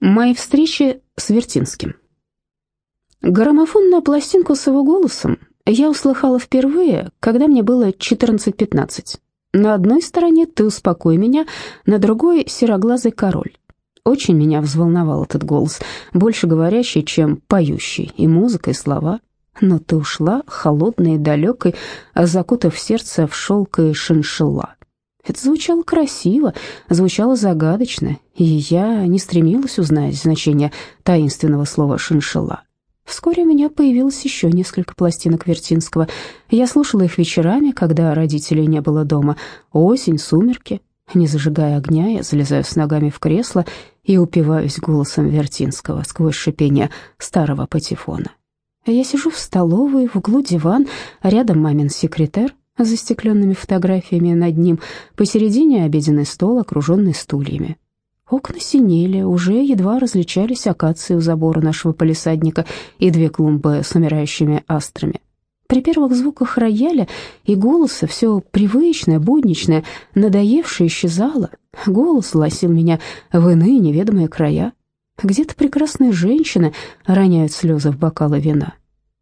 Мои встречи с Вертинским. Граммофонную пластинку с его голосом я услыхала впервые, когда мне было 14-15. На одной стороне «Ты успокой меня», на другой «Сероглазый король». Очень меня взволновал этот голос, больше говорящий, чем поющий, и музыка, и слова. Но ты ушла, холодной и далекой, закутав сердце в шелк и шиншилла. Это звучало красиво, звучало загадочно, и я не стремилась узнать значение таинственного слова «шиншилла». Вскоре у меня появилось еще несколько пластинок Вертинского. Я слушала их вечерами, когда родителей не было дома. Осень, сумерки. Не зажигая огня, я залезаю с ногами в кресло и упиваюсь голосом Вертинского сквозь шипение старого патефона. Я сижу в столовой, в углу диван, рядом мамин секретарь, с застекленными фотографиями над ним, посередине обеденный стол, окруженный стульями. Окна синели, уже едва различались акации у забора нашего полисадника и две клумбы с умирающими астрами. При первых звуках рояля и голоса все привычное, будничное, надоевшее исчезало. Голос лосил меня в иные неведомые края. Где-то прекрасные женщины роняют слезы в бокалы вина.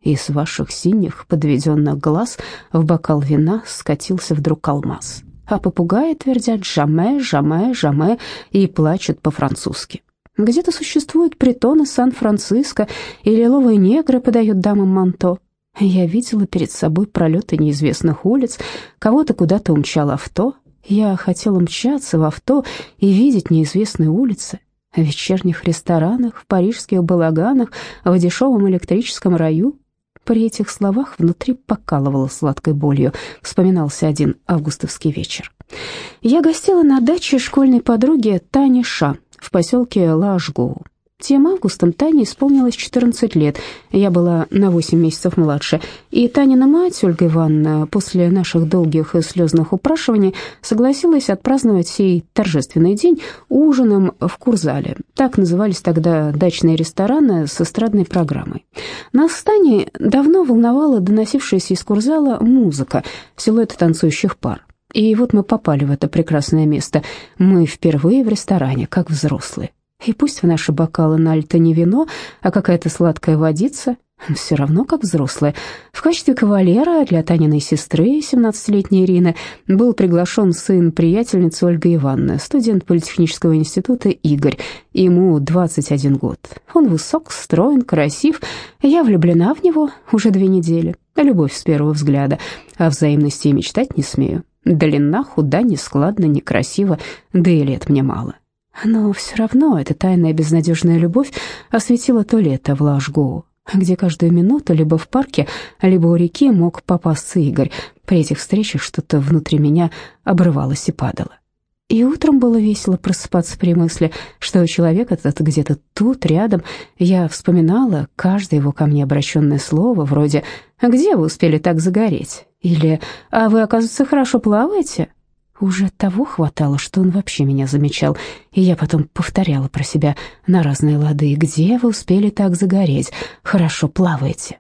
Из ваших синих подведенных глаз в бокал вина скатился вдруг алмаз. А попугаи твердят «жаме, жаме, жаме» и плачут по-французски. Где-то существуют притоны Сан-Франциско, и лиловые негры подают дамам манто. Я видела перед собой пролеты неизвестных улиц, кого-то куда-то умчал авто. Я хотела мчаться в авто и видеть неизвестные улицы, в вечерних ресторанах, в парижских балаганах, в дешевом электрическом раю, при этих словах внутри покалывало сладкой болью. Вспоминался один августовский вечер. Я гостила на даче школьной подруги Тани Ша в поселке Лашгоу. Тем августом Тане исполнилось 14 лет, я была на 8 месяцев младше, и Танина мать, Ольга Ивановна, после наших долгих и слезных упрашиваний согласилась отпраздновать сей торжественный день ужином в Курзале. Так назывались тогда дачные рестораны с эстрадной программой. Нас с Таней давно волновала доносившаяся из Курзала музыка, силуэты танцующих пар. И вот мы попали в это прекрасное место. Мы впервые в ресторане, как взрослые. И пусть в наши бокалы налито не вино, а какая-то сладкая водица, все равно как взрослая. В качестве кавалера для Таниной сестры, 17-летней Ирины, был приглашен сын приятельницы Ольга Ивановны, студент политехнического института Игорь. Ему 21 год. Он высок, строен, красив. Я влюблена в него уже две недели. Любовь с первого взгляда. О взаимности и мечтать не смею. Длинна, худа, нескладна, некрасива, да и лет мне мало. Но все равно эта тайная безнадежная любовь осветила то лето в Лашгоу, где каждую минуту либо в парке, либо у реки мог попасться Игорь. При этих встречах что-то внутри меня обрывалось и падало. И утром было весело просыпаться при мысли, что человек этот где-то тут, рядом. Я вспоминала каждое его ко мне обращенное слово, вроде «Где вы успели так загореть?» или «А вы, оказывается, хорошо плаваете?» Уже того хватало, что он вообще меня замечал, и я потом повторяла про себя на разные лады. «Где вы успели так загореть? Хорошо плаваете».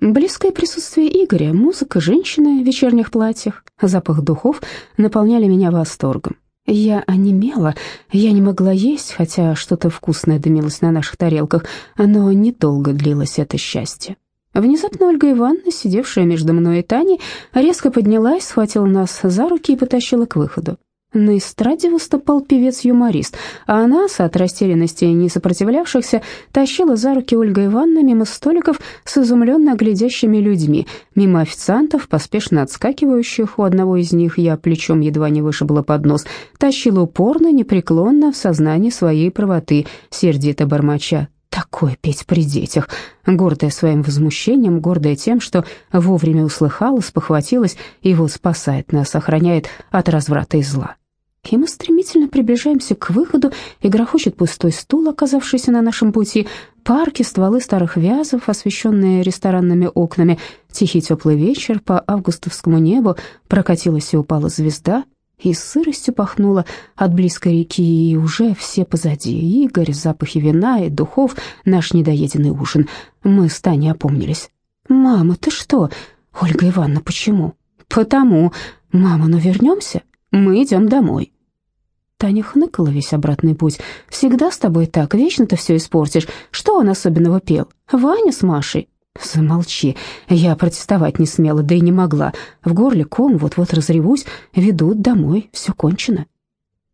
Близкое присутствие Игоря, музыка, женщины в вечерних платьях, запах духов наполняли меня восторгом. Я онемела, я не могла есть, хотя что-то вкусное дымилось на наших тарелках, но недолго длилось это счастье. Внезапно Ольга Ивановна, сидевшая между мной и Таней, резко поднялась, схватила нас за руки и потащила к выходу. На эстраде выступал певец-юморист, а она, от растерянности не сопротивлявшихся, тащила за руки Ольга Ивановна мимо столиков с изумленно глядящими людьми, мимо официантов, поспешно отскакивающих, у одного из них я плечом едва не вышибла под нос, тащила упорно, непреклонно, в сознании своей правоты, сердито бормоча такое петь при детях, гордая своим возмущением, гордая тем, что вовремя услыхала, спохватилась и вот спасает нас, охраняет от разврата и зла. И мы стремительно приближаемся к выходу, и грохочет пустой стул, оказавшийся на нашем пути, парки, стволы старых вязов, освещенные ресторанными окнами. Тихий теплый вечер, по августовскому небу прокатилась и упала звезда — и сыростью пахнуло от близкой реки, и уже все позади. Игорь, запахи вина и духов, наш недоеденный ужин. Мы с Таней опомнились. «Мама, ты что?» «Ольга Ивановна, почему?» «Потому. Мама, ну вернемся? Мы идем домой». Таня хныкала весь обратный путь. «Всегда с тобой так, вечно ты все испортишь. Что он особенного пел? Ваня с Машей?» «Замолчи. Я протестовать не смела, да и не могла. В горле ком, вот-вот разревусь. Ведут домой, все кончено».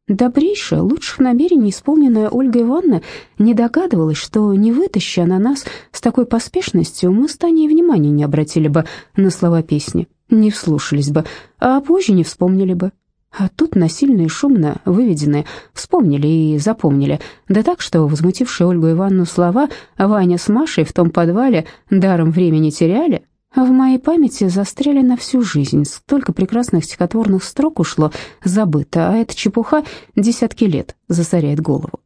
Добрейшая, лучших намерений исполненная Ольга Ивановна не догадывалась, что, не вытаща на нас с такой поспешностью, мы с Таней внимания не обратили бы на слова песни, не вслушались бы, а позже не вспомнили бы. А тут насильно и шумно выведенные вспомнили и запомнили, да так, что возмутившие Ольгу Ивановну слова «Ваня с Машей в том подвале даром времени теряли», в моей памяти застряли на всю жизнь. Столько прекрасных стихотворных строк ушло забыто, а эта чепуха десятки лет засоряет голову.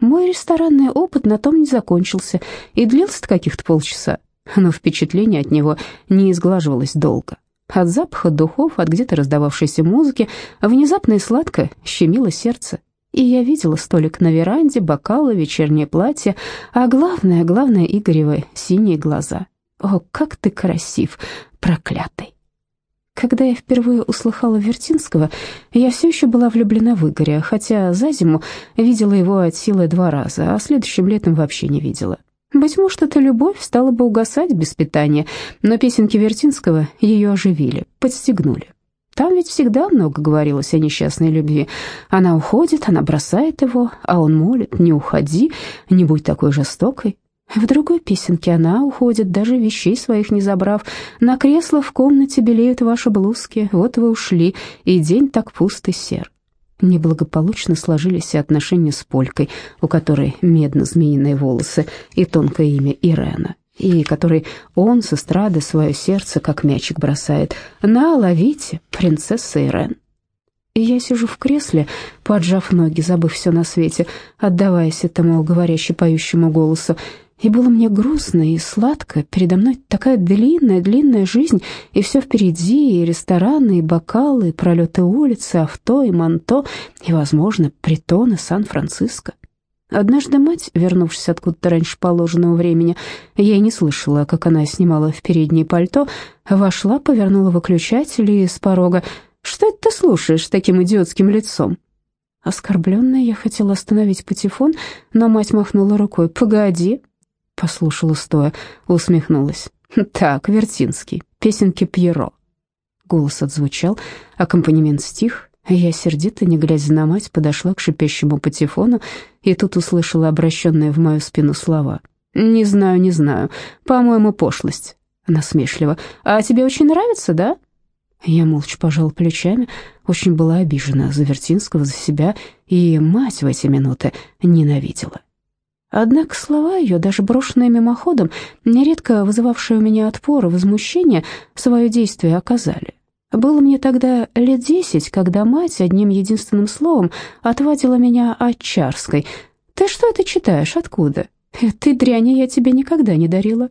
Мой ресторанный опыт на том не закончился и длился каких-то полчаса, но впечатление от него не изглаживалось долго. От запаха духов, от где-то раздававшейся музыки, внезапно и сладко щемило сердце. И я видела столик на веранде, бокалы, вечернее платье, а главное, главное, Игоревы синие глаза — о, как ты красив, проклятый. Когда я впервые услыхала Вертинского, я все еще была влюблена в Игоря, хотя за зиму видела его от силы два раза, а следующим летом вообще не видела. Быть может, эта любовь стала бы угасать без питания, но песенки Вертинского ее оживили, подстегнули. Там ведь всегда много говорилось о несчастной любви. Она уходит, она бросает его, а он молит, не уходи, не будь такой жестокой. В другой песенке она уходит, даже вещей своих не забрав. На кресло в комнате белеют ваши блузки, вот вы ушли, и день так пуст и сер. Неблагополучно сложились и отношения с Полькой, у которой медно-змеиные волосы и тонкое имя Ирена, и которой он с эстрады свое сердце, как мячик, бросает. «На, ловите, принцесса Ирен». И я сижу в кресле, поджав ноги, забыв все на свете, отдаваясь этому говорящему-поющему голосу, и было мне грустно и сладко. Передо мной такая длинная-длинная жизнь, и все впереди, и рестораны, и бокалы, и пролеты улицы, авто, и манто, и, возможно, притоны Сан-Франциско. Однажды мать, вернувшись откуда-то раньше положенного времени, я и не слышала, как она снимала в переднее пальто, вошла, повернула выключатель и с порога «Что это ты слушаешь таким идиотским лицом?» Оскорбленная, я хотела остановить патефон, но мать махнула рукой «Погоди, Послушала стоя, усмехнулась. «Так, Вертинский, песенки Пьеро». Голос отзвучал, аккомпанемент стих, я сердито, не глядя на мать, подошла к шипящему патефону и тут услышала обращенные в мою спину слова. «Не знаю, не знаю. По-моему, пошлость». Насмешливо. «А тебе очень нравится, да?» Я молча пожал плечами, очень была обижена за Вертинского, за себя, и мать в эти минуты ненавидела. Однако слова ее, даже брошенные мимоходом, нередко вызывавшие у меня отпор и возмущение, свое действие оказали. Было мне тогда лет десять, когда мать одним единственным словом отвадила меня от Чарской. «Ты что это читаешь? Откуда? Ты дряни я тебе никогда не дарила».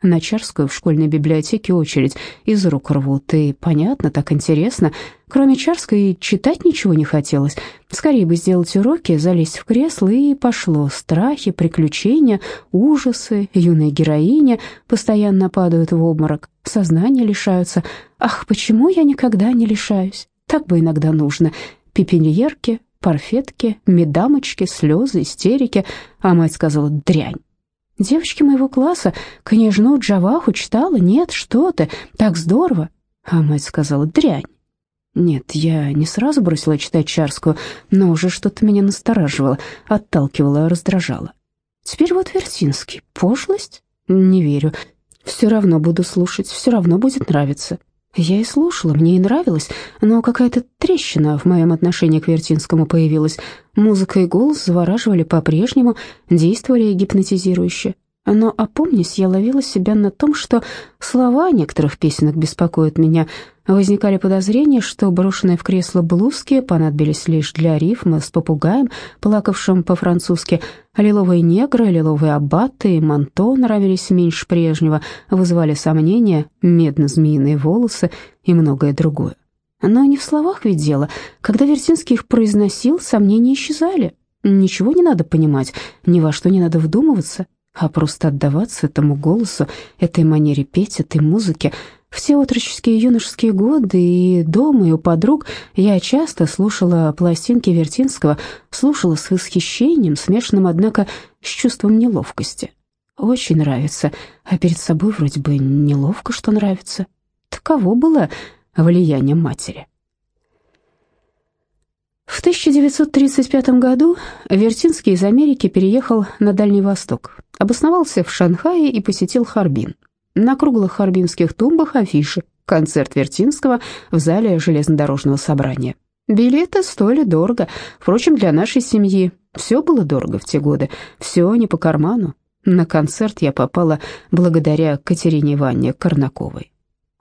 На Чарскую в школьной библиотеке очередь из рук рвут, и понятно, так интересно. Кроме Чарской читать ничего не хотелось. Скорее бы сделать уроки, залезть в кресло, и пошло. Страхи, приключения, ужасы, юная героиня постоянно падают в обморок, сознание лишаются. Ах, почему я никогда не лишаюсь? Так бы иногда нужно. Пепеньерки, парфетки, медамочки, слезы, истерики. А мать сказала «дрянь». Девочки моего класса княжну Джаваху читала? Нет, что ты, так здорово. А мать сказала, дрянь. Нет, я не сразу бросила читать Чарскую, но уже что-то меня настораживало, отталкивало, раздражало. Теперь вот Вертинский. Пошлость? Не верю. Все равно буду слушать, все равно будет нравиться. Я и слушала, мне и нравилось, но какая-то трещина в моем отношении к Вертинскому появилась. Музыка и голос завораживали по-прежнему, действовали гипнотизирующе. Но, опомнись, я ловила себя на том, что слова некоторых песенок беспокоят меня. Возникали подозрения, что брошенные в кресло блузки понадобились лишь для рифма с попугаем, плакавшим по-французски. Лиловые негры, лиловые аббаты и манто нравились меньше прежнего, вызывали сомнения, медно-змеиные волосы и многое другое. Но не в словах ведь дело. Когда Вертинский их произносил, сомнения исчезали. Ничего не надо понимать, ни во что не надо вдумываться. А просто отдаваться этому голосу, этой манере петь, этой музыке. Все отроческие юношеские годы и дома, и у подруг я часто слушала пластинки Вертинского, слушала с восхищением, смешанным, однако, с чувством неловкости. Очень нравится, а перед собой вроде бы неловко, что нравится. Таково было влияние матери. В 1935 году Вертинский из Америки переехал на Дальний Восток, обосновался в Шанхае и посетил Харбин. На круглых харбинских тумбах афиши «Концерт Вертинского» в зале железнодорожного собрания. Билеты стоили дорого, впрочем, для нашей семьи все было дорого в те годы, все не по карману. На концерт я попала благодаря Катерине Ивановне Корнаковой.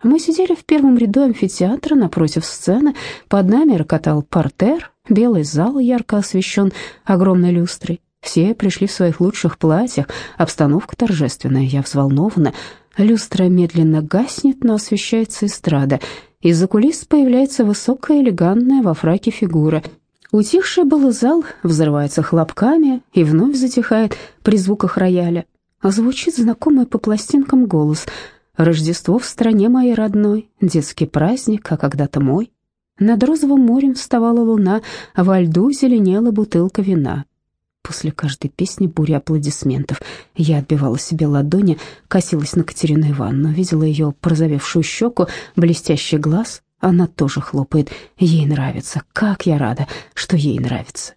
Мы сидели в первом ряду амфитеатра напротив сцены, под нами рокотал портер, белый зал ярко освещен огромной люстрой. Все пришли в своих лучших платьях, обстановка торжественная, я взволнована. Люстра медленно гаснет, но освещается эстрада. Из-за кулис появляется высокая, элегантная во фраке фигура. Утихший был зал взрывается хлопками и вновь затихает при звуках рояля. Звучит знакомый по пластинкам голос — Рождество в стране моей родной, детский праздник, а когда-то мой. Над розовым морем вставала луна, а во льду зеленела бутылка вина. После каждой песни буря аплодисментов. Я отбивала себе ладони, косилась на Катерину Ивановну, видела ее порозовевшую щеку, блестящий глаз. Она тоже хлопает. Ей нравится. Как я рада, что ей нравится.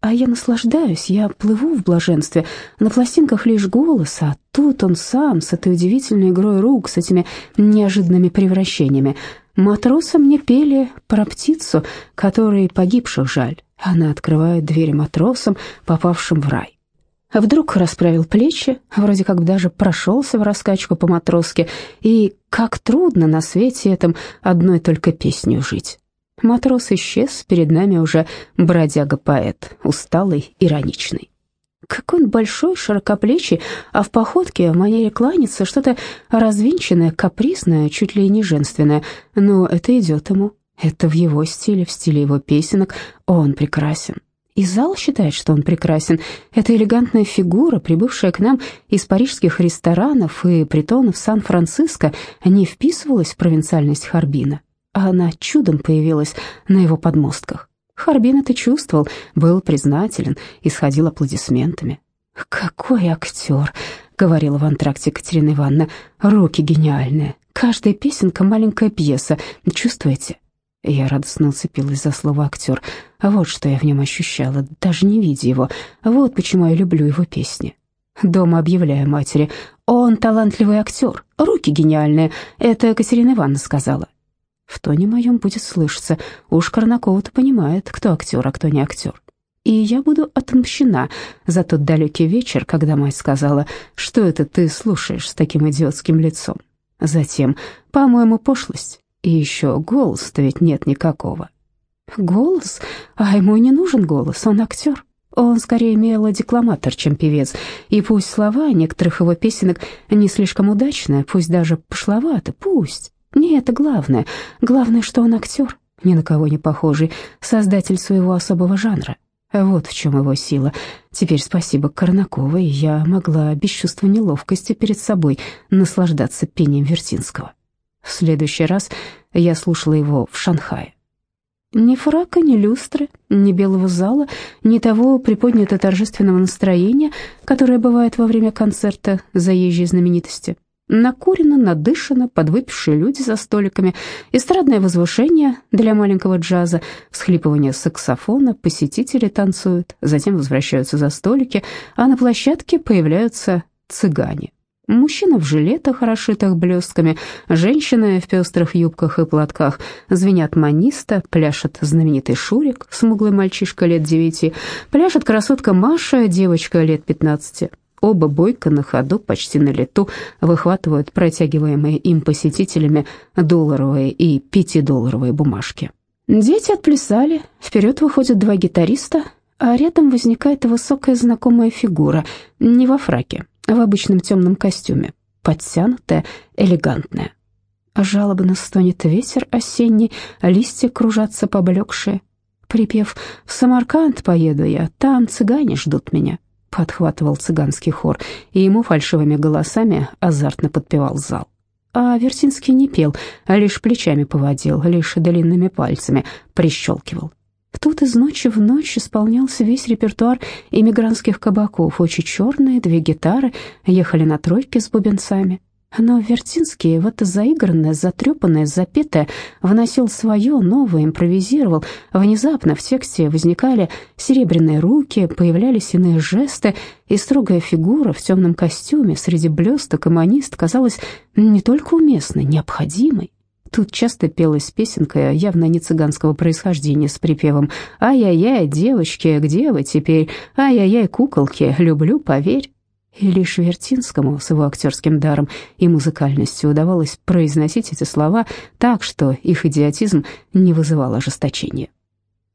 А я наслаждаюсь, я плыву в блаженстве. На пластинках лишь голос, а тут он сам, с этой удивительной игрой рук, с этими неожиданными превращениями. Матросы мне пели про птицу, которой погибших жаль. Она открывает двери матросам, попавшим в рай. Вдруг расправил плечи, вроде как даже прошелся в раскачку по матроске, и как трудно на свете этом одной только песню жить. Матрос исчез, перед нами уже бродяга-поэт, усталый, ироничный. Какой он большой, широкоплечий, а в походке в манере кланяться что-то развинченное, капризное, чуть ли не женственное. Но это идет ему. Это в его стиле, в стиле его песенок. Он прекрасен. И зал считает, что он прекрасен. Эта элегантная фигура, прибывшая к нам из парижских ресторанов и притонов Сан-Франциско, не вписывалась в провинциальность Харбина а она чудом появилась на его подмостках. Харбин это чувствовал, был признателен, исходил аплодисментами. «Какой актер!» — говорила в антракте Катерина Ивановна. «Руки гениальные. Каждая песенка — маленькая пьеса. Чувствуете?» Я радостно уцепилась за слово «актер». Вот что я в нем ощущала, даже не видя его. Вот почему я люблю его песни. Дома объявляю матери. «Он талантливый актер, руки гениальные». Это Катерина Ивановна сказала. В тоне моем будет слышаться, уж Корнакова-то понимает, кто актер, а кто не актер. И я буду отомщена за тот далекий вечер, когда мать сказала, что это ты слушаешь с таким идиотским лицом. Затем, по-моему, пошлость. И еще голос-то ведь нет никакого. Голос? А ему не нужен голос, он актер. Он скорее мелодикламатор, чем певец, и пусть слова некоторых его песенок не слишком удачные, пусть даже пошловаты, пусть, не это главное. Главное, что он актер, ни на кого не похожий, создатель своего особого жанра. Вот в чем его сила. Теперь спасибо Корнаковой, я могла без чувства неловкости перед собой наслаждаться пением Вертинского. В следующий раз я слушала его в Шанхае. Ни фрака, ни люстры, ни белого зала, ни того приподнятого торжественного настроения, которое бывает во время концерта заезжей знаменитости. Накурено, надышано, подвыпившие люди за столиками, эстрадное возвышение для маленького джаза, всхлипывание саксофона, посетители танцуют, затем возвращаются за столики, а на площадке появляются цыгане. Мужчины в жилетах, расшитых блестками, женщины в пестрых юбках и платках, звенят маниста, пляшет знаменитый Шурик, смуглый мальчишка лет девяти, пляшет красотка Маша, девочка лет пятнадцати. Оба бойко на ходу, почти на лету, выхватывают протягиваемые им посетителями долларовые и пятидолларовые бумажки. Дети отплясали, вперед выходят два гитариста, а рядом возникает высокая знакомая фигура, не во фраке, а в обычном темном костюме, подтянутая, элегантная. Жалобно стонет ветер осенний, листья кружатся поблекшие. Припев «В Самарканд поеду я, там цыгане ждут меня». Подхватывал цыганский хор, и ему фальшивыми голосами азартно подпевал зал. А Вертинский не пел, а лишь плечами поводил, лишь длинными пальцами прищелкивал. Тут из ночи в ночь исполнялся весь репертуар иммигрантских кабаков. Очень черные, две гитары, ехали на тройке с бубенцами. Но Вертинский в это заигранное, затрепанное, запетое вносил свое, новое, импровизировал. Внезапно в тексте возникали серебряные руки, появлялись иные жесты, и строгая фигура в темном костюме среди блесток и манист казалась не только уместной, необходимой. Тут часто пелась песенка, явно не цыганского происхождения, с припевом «Ай-яй-яй, девочки, где вы теперь? Ай-яй-яй, куколки, люблю, поверь». И лишь Вертинскому с его актерским даром и музыкальностью удавалось произносить эти слова так, что их идиотизм не вызывал ожесточения.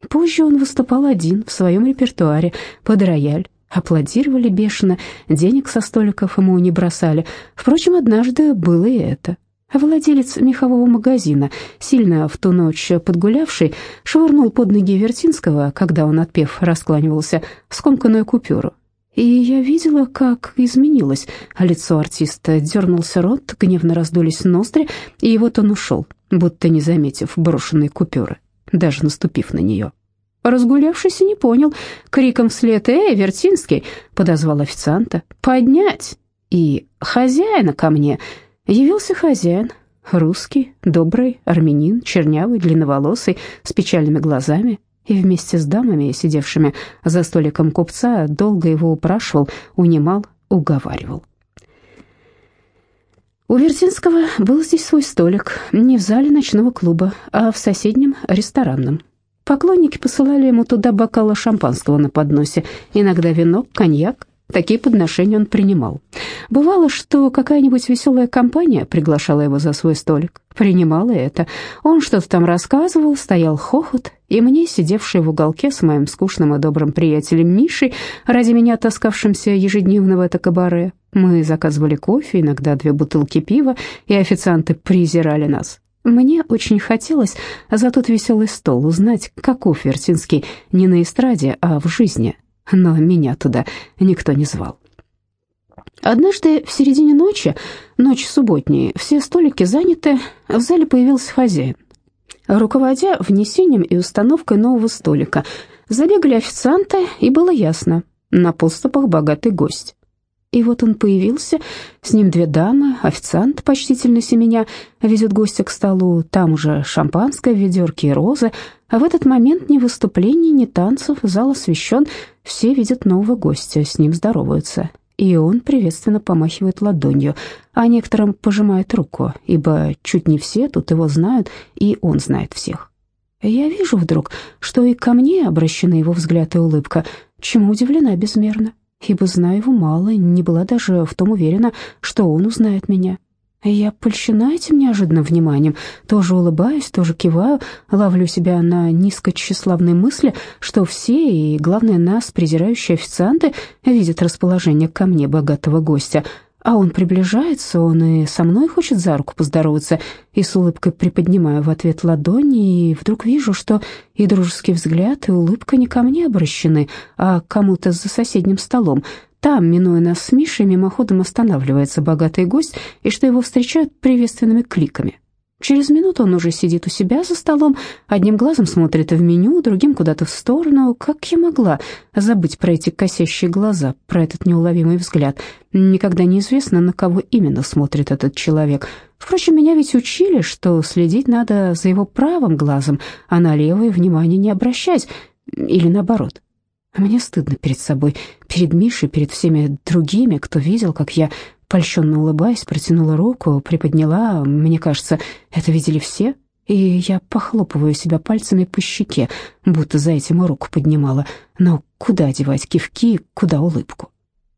Позже он выступал один в своем репертуаре под рояль, аплодировали бешено, денег со столиков ему не бросали. Впрочем, однажды было и это. Владелец мехового магазина, сильно в ту ночь подгулявший, швырнул под ноги Вертинского, когда он, отпев, раскланивался, скомканную купюру. И я видела, как изменилось лицо артиста. Дернулся рот, гневно раздулись ноздри, и вот он ушел, будто не заметив брошенной купюры, даже наступив на нее. Разгулявшийся не понял, криком вслед «Эй, Вертинский!» подозвал официанта. «Поднять!» И «Хозяина ко мне!» Явился хозяин, русский, добрый, армянин, чернявый, длинноволосый, с печальными глазами, и вместе с дамами, сидевшими за столиком купца, долго его упрашивал, унимал, уговаривал. У Вертинского был здесь свой столик, не в зале ночного клуба, а в соседнем ресторанном. Поклонники посылали ему туда бокалы шампанского на подносе, иногда вино, коньяк, Такие подношения он принимал. Бывало, что какая-нибудь веселая компания приглашала его за свой столик. Принимала это. Он что-то там рассказывал, стоял хохот, и мне, сидевший в уголке с моим скучным и добрым приятелем Мишей, ради меня таскавшимся ежедневно в это кабаре, мы заказывали кофе, иногда две бутылки пива, и официанты презирали нас. Мне очень хотелось за тот веселый стол узнать, каков Вертинский не на эстраде, а в жизни, но меня туда никто не звал. Однажды в середине ночи, ночь субботней, все столики заняты, в зале появился хозяин. Руководя внесением и установкой нового столика, забегали официанты, и было ясно, на подступах богатый гость. И вот он появился, с ним две дамы, официант, почтительно меня, везет гостя к столу, там уже шампанское, ведерки и розы, а в этот момент ни выступлений, ни танцев, зал освещен, все видят нового гостя, с ним здороваются. И он приветственно помахивает ладонью, а некоторым пожимает руку, ибо чуть не все тут его знают, и он знает всех. Я вижу вдруг, что и ко мне обращены его взгляд и улыбка, чему удивлена безмерно ибо знаю его мало, не была даже в том уверена, что он узнает меня. Я польщена этим неожиданным вниманием, тоже улыбаюсь, тоже киваю, ловлю себя на низкотщеславной мысли, что все, и, главное, нас, презирающие официанты, видят расположение ко мне богатого гостя, а он приближается, он и со мной хочет за руку поздороваться, и с улыбкой приподнимаю в ответ ладони, и вдруг вижу, что и дружеский взгляд, и улыбка не ко мне обращены, а кому-то за соседним столом. Там, минуя нас с Мишей, мимоходом останавливается богатый гость, и что его встречают приветственными кликами. Через минуту он уже сидит у себя за столом, одним глазом смотрит в меню, другим куда-то в сторону. Как я могла забыть про эти косящие глаза, про этот неуловимый взгляд? Никогда неизвестно, на кого именно смотрит этот человек. Впрочем, меня ведь учили, что следить надо за его правым глазом, а на левое внимание не обращать, или наоборот. Мне стыдно перед собой, перед Мишей, перед всеми другими, кто видел, как я Польщенно улыбаясь, протянула руку, приподняла, мне кажется, это видели все, и я похлопываю себя пальцами по щеке, будто за этим руку поднимала. Но куда девать кивки, куда улыбку?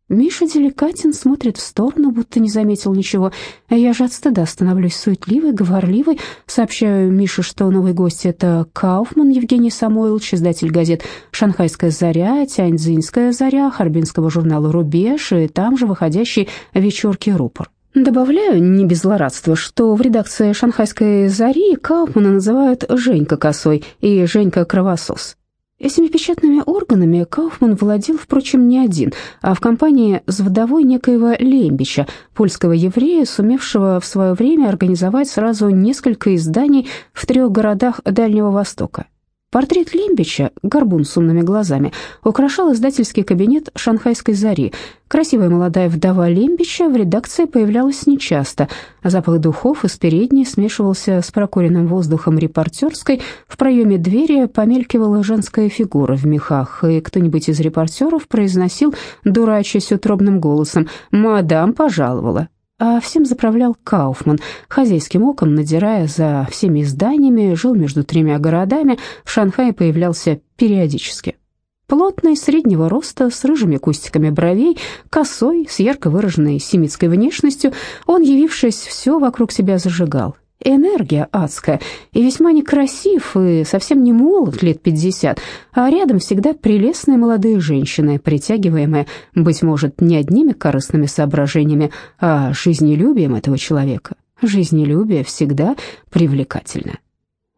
Миша деликатен, смотрит в сторону, будто не заметил ничего. А я же от стыда становлюсь суетливой, говорливой. Сообщаю Мише, что новый гость — это Кауфман Евгений Самойлович, издатель газет «Шанхайская заря», «Тяньцзинская заря», харбинского журнала «Рубеж» и там же выходящий «Вечерки рупор». Добавляю, не без злорадства, что в редакции «Шанхайской зари» Кауфмана называют Женька Косой и Женька Кровосос. Этими печатными органами Кауфман владел, впрочем, не один, а в компании с вдовой некоего Лембича, польского еврея, сумевшего в свое время организовать сразу несколько изданий в трех городах Дальнего Востока. Портрет Лембича, горбун с умными глазами, украшал издательский кабинет «Шанхайской зари». Красивая молодая вдова Лембича в редакции появлялась нечасто. Запах духов из передней смешивался с прокуренным воздухом репортерской. В проеме двери помелькивала женская фигура в мехах, и кто-нибудь из репортеров произносил, дурачась утробным голосом, «Мадам пожаловала» а всем заправлял Кауфман, хозяйским оком надирая за всеми изданиями, жил между тремя городами, в Шанхае появлялся периодически. Плотный, среднего роста, с рыжими кустиками бровей, косой, с ярко выраженной семитской внешностью, он, явившись, все вокруг себя зажигал энергия адская, и весьма некрасив, и совсем не молод, лет пятьдесят, а рядом всегда прелестные молодые женщины, притягиваемые, быть может, не одними корыстными соображениями, а жизнелюбием этого человека. Жизнелюбие всегда привлекательно.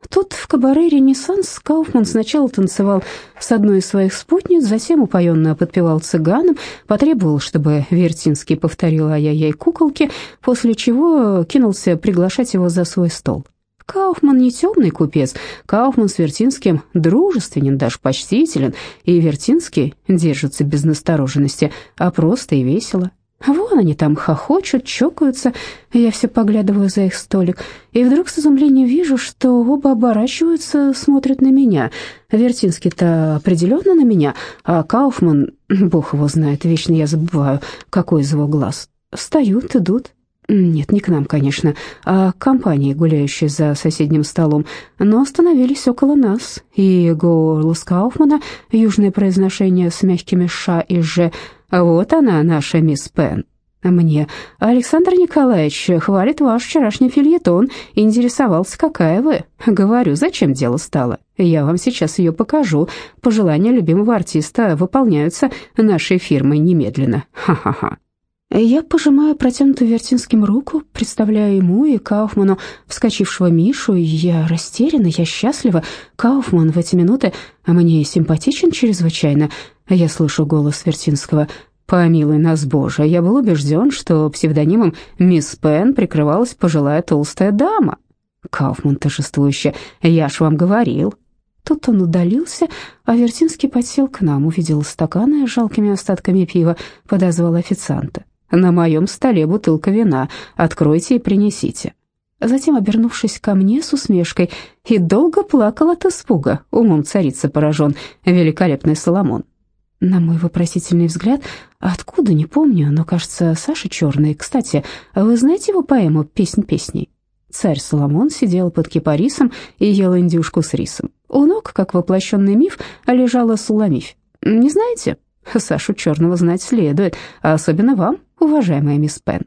Тут в кабаре «Ренессанс» Кауфман сначала танцевал с одной из своих спутниц, затем упоенно подпевал цыганам, потребовал, чтобы Вертинский повторил «Ай-яй-яй куколки», после чего кинулся приглашать его за свой стол. Кауфман не темный купец, Кауфман с Вертинским дружественен, даже почтителен, и Вертинский держится без настороженности, а просто и весело. Вон они там хохочут, чокаются, я все поглядываю за их столик, и вдруг с изумлением вижу, что оба оборачиваются, смотрят на меня. Вертинский-то определенно на меня, а Кауфман, бог его знает, вечно я забываю, какой из его глаз. Встают, идут. Нет, не к нам, конечно, а к компании, гуляющей за соседним столом, но остановились около нас, и голос Кауфмана, южное произношение с мягкими «ш» и «ж», вот она, наша мисс Пен. Мне Александр Николаевич хвалит ваш вчерашний фильетон интересовался, какая вы. Говорю, зачем дело стало? Я вам сейчас ее покажу. Пожелания любимого артиста выполняются нашей фирмой немедленно. Ха-ха-ха. Я пожимаю протянутую Вертинским руку, представляю ему и Кауфману вскочившего Мишу, я растеряна, я счастлива. Кауфман в эти минуты мне симпатичен чрезвычайно. Я слышу голос Вертинского. «Помилуй нас, Боже, я был убежден, что псевдонимом мисс Пен прикрывалась пожилая толстая дама». Кауфман торжествующе. «Я ж вам говорил». Тут он удалился, а Вертинский подсел к нам, увидел стаканы с жалкими остатками пива, подозвал официанта. «На моем столе бутылка вина. Откройте и принесите». Затем, обернувшись ко мне с усмешкой, и долго плакал от испуга, умом царица поражен, великолепный Соломон. На мой вопросительный взгляд, откуда, не помню, но, кажется, Саша Черный. Кстати, вы знаете его поэму «Песнь песней»? Царь Соломон сидел под кипарисом и ел индюшку с рисом. У ног, как воплощенный миф, лежала Суламифь. Не знаете? Сашу Черного знать следует, а особенно вам, уважаемая мисс Пен.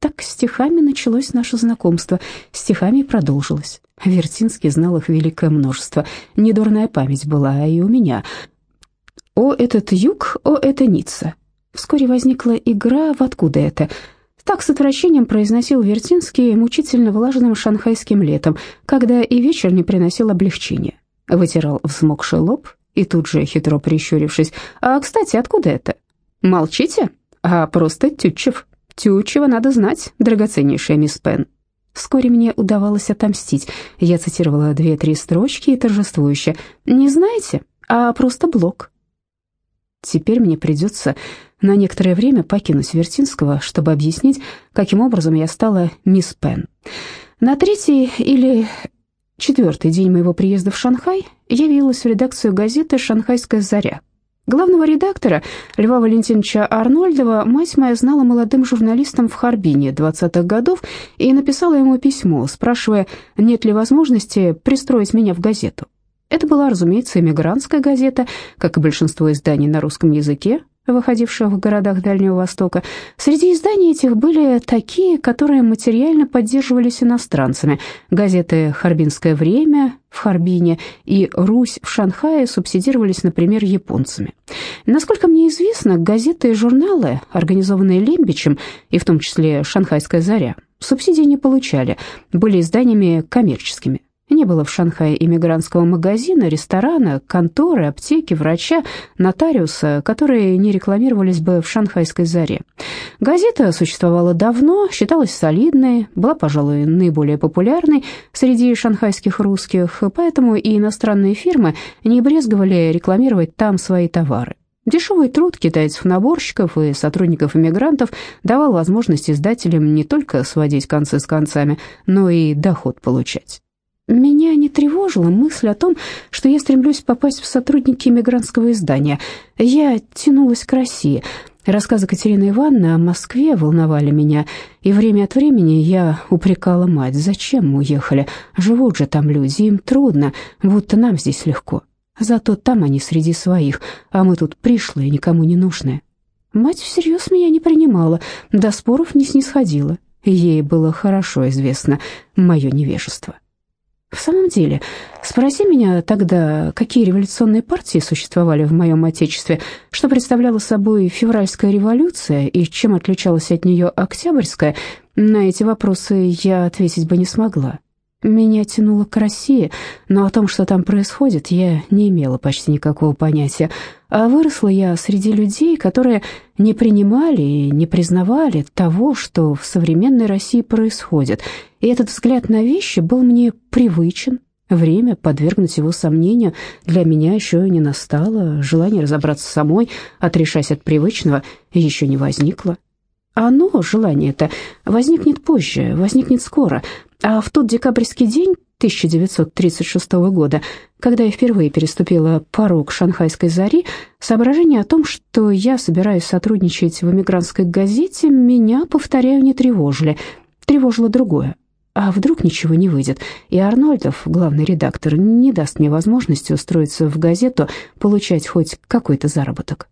Так стихами началось наше знакомство, стихами продолжилось. Вертинский знал их великое множество, недурная память была и у меня — «О, этот юг, о, это Ницца». Вскоре возникла игра «В откуда это?». Так с отвращением произносил Вертинский мучительно влажным шанхайским летом, когда и вечер не приносил облегчения. Вытирал взмокший лоб и тут же, хитро прищурившись, «А, кстати, откуда это?» «Молчите? А просто Тютчев. Тютчева надо знать, драгоценнейшая мисс Пен». Вскоре мне удавалось отомстить. Я цитировала две-три строчки и торжествующе. «Не знаете? А просто блок». Теперь мне придется на некоторое время покинуть Вертинского, чтобы объяснить, каким образом я стала мисс Пен. На третий или четвертый день моего приезда в Шанхай я явилась в редакцию газеты «Шанхайская заря». Главного редактора Льва Валентиновича Арнольдова мать моя знала молодым журналистом в Харбине 20-х годов и написала ему письмо, спрашивая, нет ли возможности пристроить меня в газету. Это была, разумеется, эмигрантская газета, как и большинство изданий на русском языке, выходивших в городах Дальнего Востока. Среди изданий этих были такие, которые материально поддерживались иностранцами. Газеты «Харбинское время» в Харбине и «Русь» в Шанхае субсидировались, например, японцами. Насколько мне известно, газеты и журналы, организованные Лембичем, и в том числе «Шанхайская заря», субсидий не получали, были изданиями коммерческими. Не было в Шанхае иммигрантского магазина, ресторана, конторы, аптеки, врача, нотариуса, которые не рекламировались бы в шанхайской заре. Газета существовала давно, считалась солидной, была, пожалуй, наиболее популярной среди шанхайских русских, поэтому и иностранные фирмы не брезговали рекламировать там свои товары. Дешевый труд китайцев-наборщиков и сотрудников-иммигрантов давал возможность издателям не только сводить концы с концами, но и доход получать. Меня не тревожила мысль о том, что я стремлюсь попасть в сотрудники иммигрантского издания. Я тянулась к России. Рассказы Катерины Ивановны о Москве волновали меня, и время от времени я упрекала мать, зачем мы уехали, живут же там люди, им трудно, будто нам здесь легко. Зато там они среди своих, а мы тут пришлые, никому не нужные. Мать всерьез меня не принимала, до споров не снисходила. Ей было хорошо известно мое невежество. В самом деле, спроси меня тогда, какие революционные партии существовали в моем отечестве, что представляла собой февральская революция и чем отличалась от нее октябрьская, на эти вопросы я ответить бы не смогла. Меня тянуло к России, но о том, что там происходит, я не имела почти никакого понятия. А выросла я среди людей, которые не принимали и не признавали того, что в современной России происходит. И этот взгляд на вещи был мне привычен. Время подвергнуть его сомнению для меня еще не настало, желание разобраться самой, отрешась от привычного, еще не возникло. Оно, желание это, возникнет позже, возникнет скоро, а в тот декабрьский день 1936 года, когда я впервые переступила порог шанхайской зари, соображение о том, что я собираюсь сотрудничать в эмигрантской газете, меня, повторяю, не тревожили. Тревожило другое. А вдруг ничего не выйдет, и Арнольдов, главный редактор, не даст мне возможности устроиться в газету, получать хоть какой-то заработок.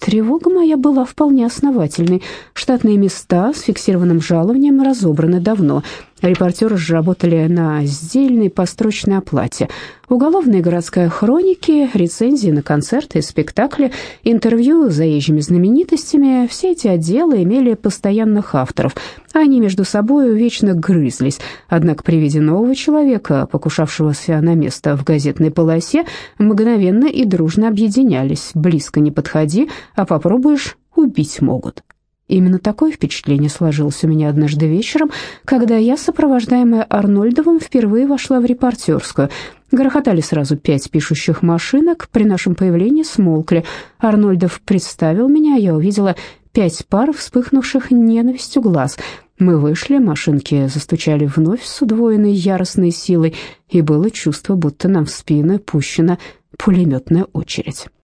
Тревога моя была вполне основательной. Штатные места с фиксированным жалованием разобраны давно. Репортеры же работали на сдельной построчной оплате. Уголовные городская хроники, рецензии на концерты и спектакли, интервью с заезжими знаменитостями – все эти отделы имели постоянных авторов. Они между собой вечно грызлись. Однако при виде нового человека, покушавшегося на место в газетной полосе, мгновенно и дружно объединялись. Близко не подходи, а попробуешь – убить могут. Именно такое впечатление сложилось у меня однажды вечером, когда я, сопровождаемая Арнольдовым, впервые вошла в репортерскую. Грохотали сразу пять пишущих машинок, при нашем появлении смолкли. Арнольдов представил меня, я увидела пять пар вспыхнувших ненавистью глаз. Мы вышли, машинки застучали вновь с удвоенной яростной силой, и было чувство, будто нам в спину пущена пулеметная очередь.